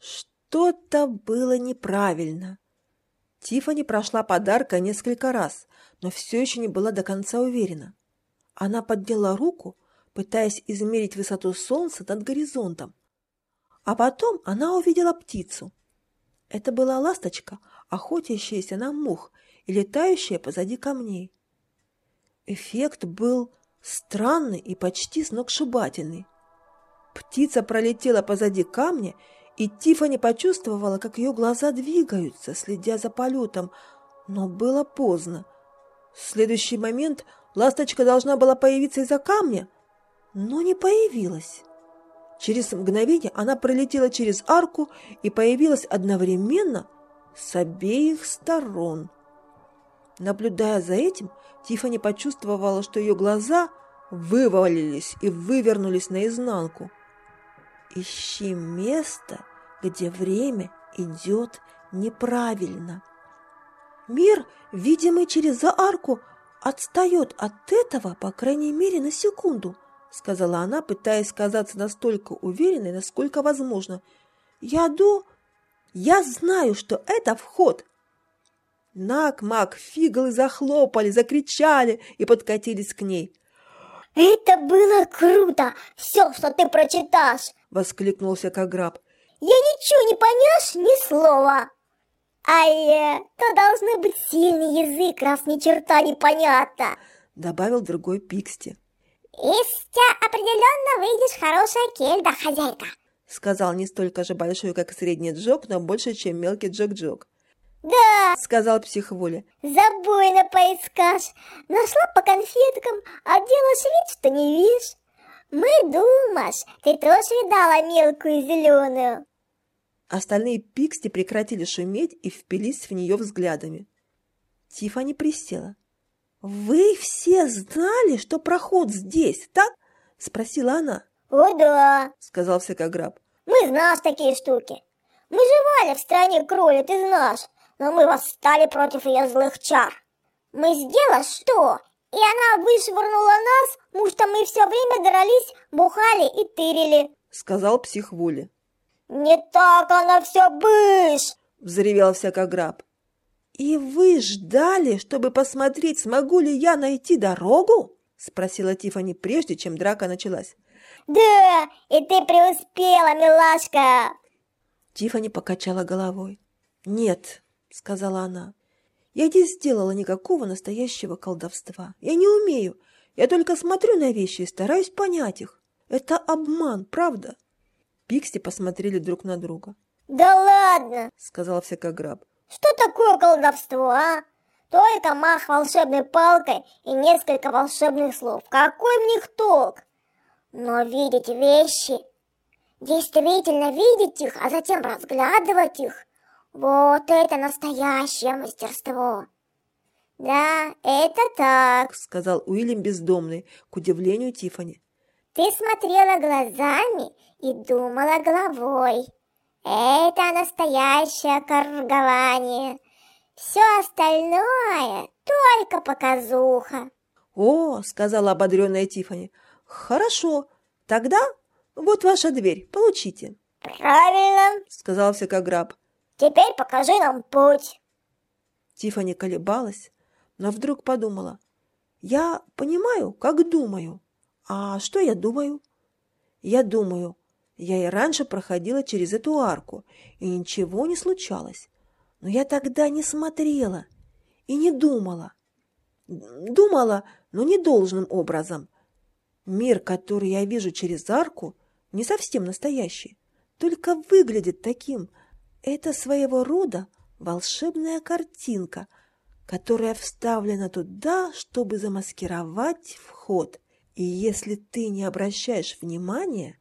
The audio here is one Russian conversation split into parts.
Что-то было неправильно. Тифани прошла подарка несколько раз, но все еще не была до конца уверена. Она подняла руку, пытаясь измерить высоту солнца над горизонтом. А потом она увидела птицу. Это была ласточка, охотящаяся на мух и летающая позади камней. Эффект был странный и почти сногсшибательный. Птица пролетела позади камня, и Тифани почувствовала, как ее глаза двигаются, следя за полетом, но было поздно. В следующий момент ласточка должна была появиться из-за камня, но не появилась. Через мгновение она пролетела через арку и появилась одновременно с обеих сторон. Наблюдая за этим, Тифани почувствовала, что ее глаза вывалились и вывернулись наизнанку. Ищи место, где время идет неправильно. Мир, видимый через арку, отстает от этого, по крайней мере, на секунду, сказала она, пытаясь казаться настолько уверенной, насколько возможно. Я ду... Я знаю, что это вход. Нак, Мак, фиглы захлопали, закричали и подкатились к ней. «Это было круто! Все, что ты прочитаешь!» — воскликнул Всякограб. «Я ничего не поймешь ни слова!» «Ай, то должны быть сильный язык, раз ни черта не понятно!» — добавил другой Пиксти. «Из тебя определенно выйдешь хорошая кельда, хозяйка!» — сказал не столько же большой, как средний Джок, но больше, чем мелкий Джок-Джок. «Да!» — сказал психволя. «Забойно поискашь. Нашла по конфеткам, а делаешь вид, что не видишь. Мы думаешь, ты тоже видала мелкую зеленую?» Остальные пиксти прекратили шуметь и впились в нее взглядами. Тифани присела. «Вы все знали, что проход здесь, так?» — спросила она. «О да!» — сказал Всякограб. «Мы знаешь такие штуки. Мы жевали в стране кроли, ты знаешь но мы восстали против ее злых чар. Мы сделали что? И она вышвырнула нас, потому что мы все время дрались, бухали и тырили. Сказал псих Вули. Не так она все бышь! Взревел всякограб. И вы ждали, чтобы посмотреть, смогу ли я найти дорогу? Спросила Тифани, прежде чем драка началась. Да, и ты преуспела, милашка. Тифани покачала головой. Нет, — сказала она. «Я не сделала никакого настоящего колдовства. Я не умею. Я только смотрю на вещи и стараюсь понять их. Это обман, правда?» Пикси посмотрели друг на друга. «Да ладно!» — сказала всякограб. «Что такое колдовство, а? Только мах волшебной палкой и несколько волшебных слов. Какой в них толк? Но видеть вещи, действительно видеть их, а затем разглядывать их, вот это настоящее мастерство. Да, это так, сказал Уильям бездомный, к удивлению Тифани. Ты смотрела глазами и думала головой. Это настоящее коргование. Все остальное только показуха. О, сказала ободренная Тифани. Хорошо, тогда вот ваша дверь, получите. Правильно, сказал всякограб. Теперь покажи нам путь. Тифани колебалась, но вдруг подумала. Я понимаю, как думаю. А что я думаю? Я думаю, я и раньше проходила через эту арку, и ничего не случалось. Но я тогда не смотрела и не думала. Думала, но не должным образом. Мир, который я вижу через арку, не совсем настоящий, только выглядит таким, это своего рода волшебная картинка, которая вставлена туда, чтобы замаскировать вход. И если ты не обращаешь внимания,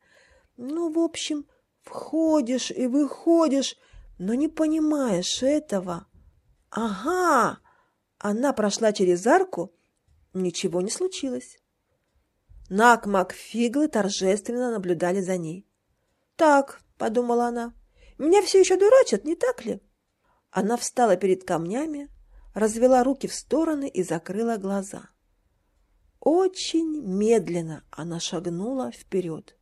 ну, в общем, входишь и выходишь, но не понимаешь этого. Ага, она прошла через арку, ничего не случилось. Нак Макфиглы торжественно наблюдали за ней. «Так», — подумала она, меня все еще дурачат, не так ли? Она встала перед камнями, развела руки в стороны и закрыла глаза. Очень медленно она шагнула вперед.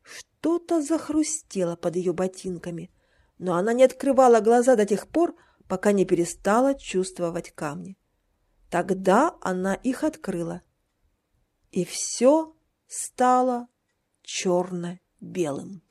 Что-то захрустело под ее ботинками, но она не открывала глаза до тех пор, пока не перестала чувствовать камни. Тогда она их открыла, и все стало черно-белым.